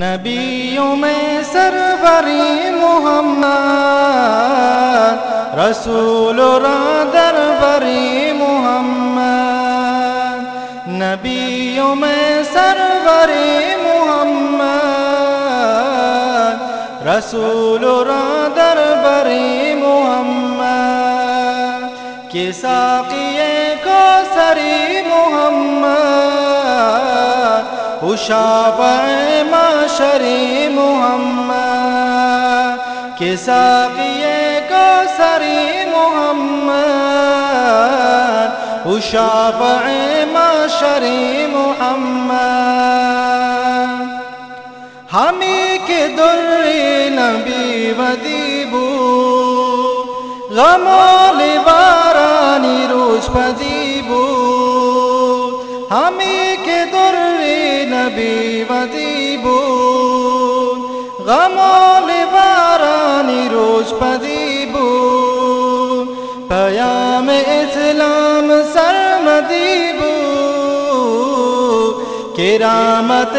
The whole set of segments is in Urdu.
نبیوں میں سروری محمد، رسول را دربری محمد۔ نبیوں میں سروری محمد، رسول را دربری محمد۔ کے ساقیے کو سری محمد اشاپر معاشری محمد کے ساقیے کو سری محمد اشاپر معاشری محمد۔ ہمیں کے دری نبی ودیبو غمال بارانی روز پدیبو نبی ودیبو غمال بارانی روز پدیبو پیام اسلام سرمدیبو کرامت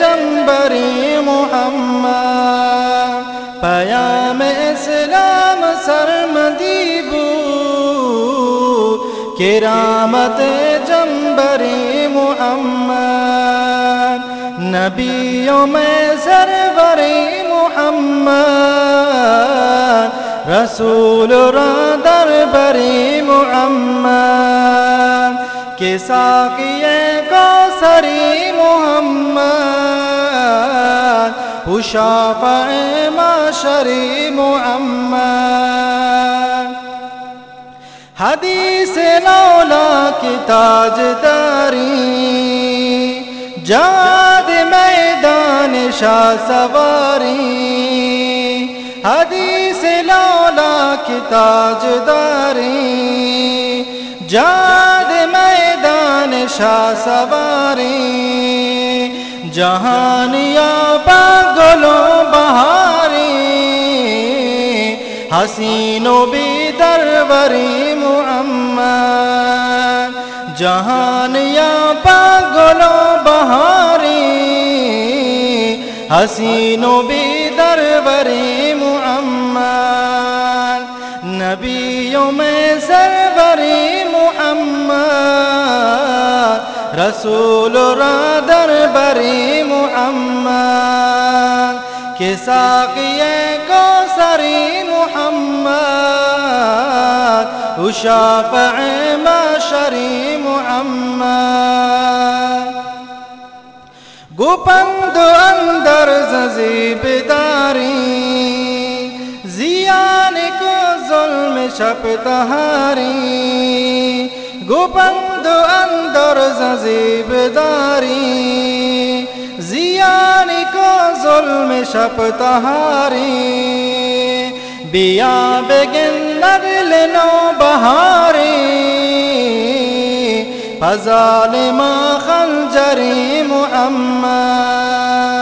جنبری محمد، پیام اسلام سرمدیبو کرامت جنبری محمد۔ نبیوں میں سربری محمد، رسول را دربری محمد کے ساقیے کو سری محمد اشافع معاشری محمد۔ حدیث نولا کی تاج داری جاد میدان شاہ سواری، حدیث لولا کی تاج داری جاد میدان شاہ سواری جہانیا پاگلوں بہاری حسینوں بھی دربری محمد جہانیا حسین بیدر بری محمد نبي میں سروری محمد رسول را در محمد کہ ساقی کو محمد وشافع بشري محمد۔ گوپند اندر ززیب داری زیان کو ظلم شپ تہاری گوپند اندر ززیب داری زیان کو ظلم شپ تہاری بیا بگن ندل نو بہاری فضال ما خنجری الأمان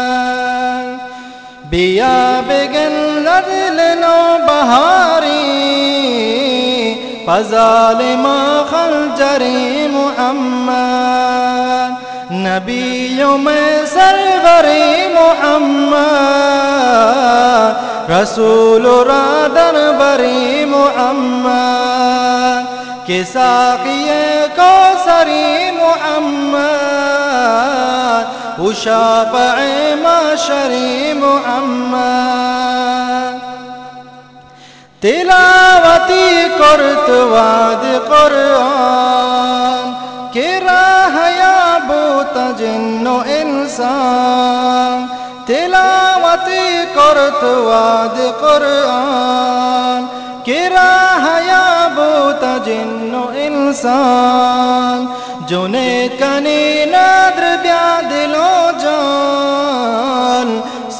بیابگ لرل نو بهاري فظالم خلجری محمد. نبي يوم سروری محمد. رسول را بري محمد. كساقي كوسري محمد. اشافع معاشری محمد تلاوتی کرت واد قرآن کہ راہ یا بوت جن و انسان تلاوتی کرت واد قرآن کہ راہ یا بوت جن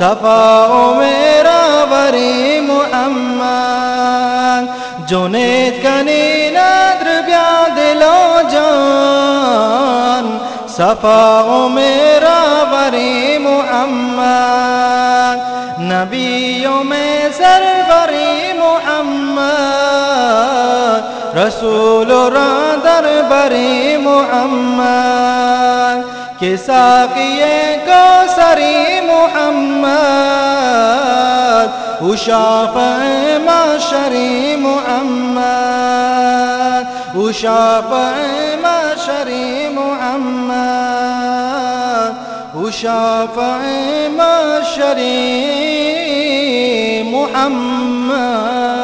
جان صفاء میرا بری محمد جنید کنی نادر بیا دلو جان۔ صفاء میرا بری محمد نبیوں میں سربری محمد رسول را دربری محمد کہ ساقیے کو سری محمد وشافع معشري محمد وشافع معشري محمد وشافع معشري محمد.